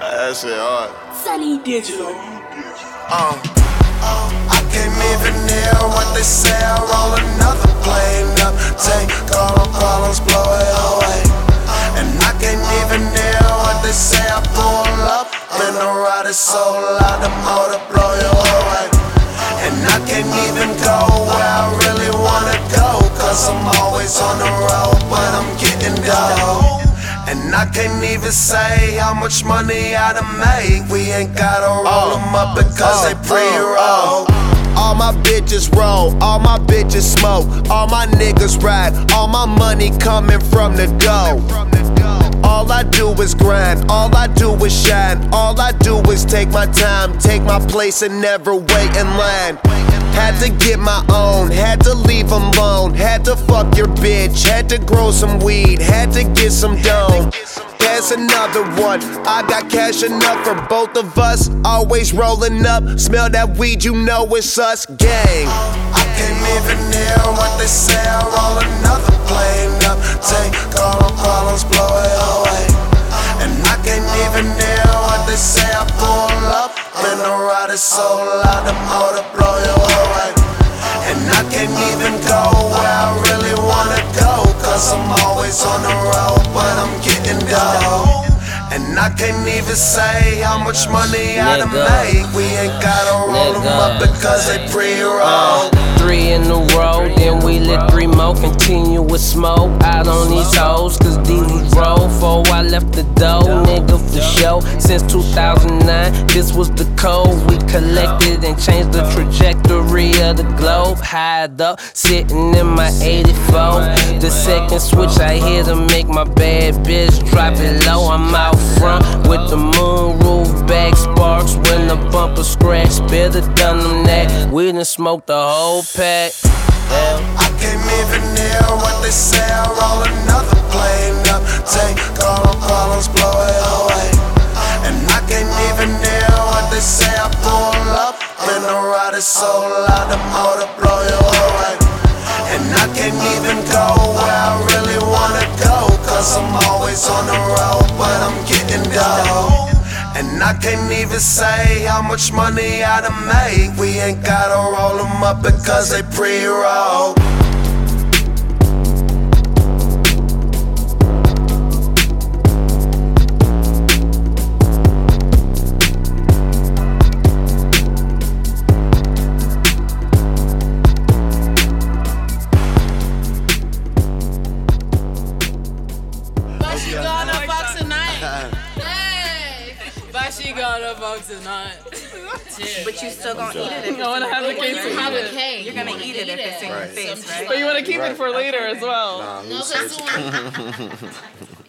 that shit hard. Sonny Digital. Uh, I can't even hear what they say. I roll another plane up. Take all the problems, blow it away. And I can't even hear what they say. I pull up in the ride, it's so loud, the motor blow you away. And I can't even go where I really wanna go. Cause I'm always on the road, but I'm getting dough. And I can't even say how much money I done made. We ain't gotta roll oh. them up because they oh. pre-roll. Oh. All my bitches roll, all my bitches smoke, all my niggas ride, all my money coming from the dough. All I do is grind, all I do is shine, all I do is take my time, take my place and never wait in line. Had to get my own, had to to fuck your bitch, had to grow some weed, had to get some dough. Pass another one, I got cash enough for both of us. Always rolling up, smell that weed, you know it's us, gang. I can't even hear what they say, I roll another plane up. Take all the problems, blow it away. And I can't even hear what they say, I pull up. In the ride, it's so loud, the motor blow you away. And I can't even go And I can't even say how much money I done made. We ain't gotta roll them up because they pre-roll. Uh, three in a left the dough, nigga for show. Since 2009, this was the code. We collected and changed the trajectory of the globe. High up, sitting in my 84. The second switch I hear to make my bad bitch drop it low. I'm out front with the moon roof back sparks when the bumper scratch. Better done them that. We done smoked the whole pack. I can't even can't even go where I really wanna go. Cause I'm always on the road, but I'm getting dough. And I can't even say how much money I done made. We ain't gotta roll them up because they pre-roll. But But she gonna fuck tonight. But you still gonna eat it if You wanna have the cake You to have eat a it. cake. you're gonna eat it if it's in your Right. face, right? But you want to keep Right. it for later as well. nah, No, loose cause lips. soon-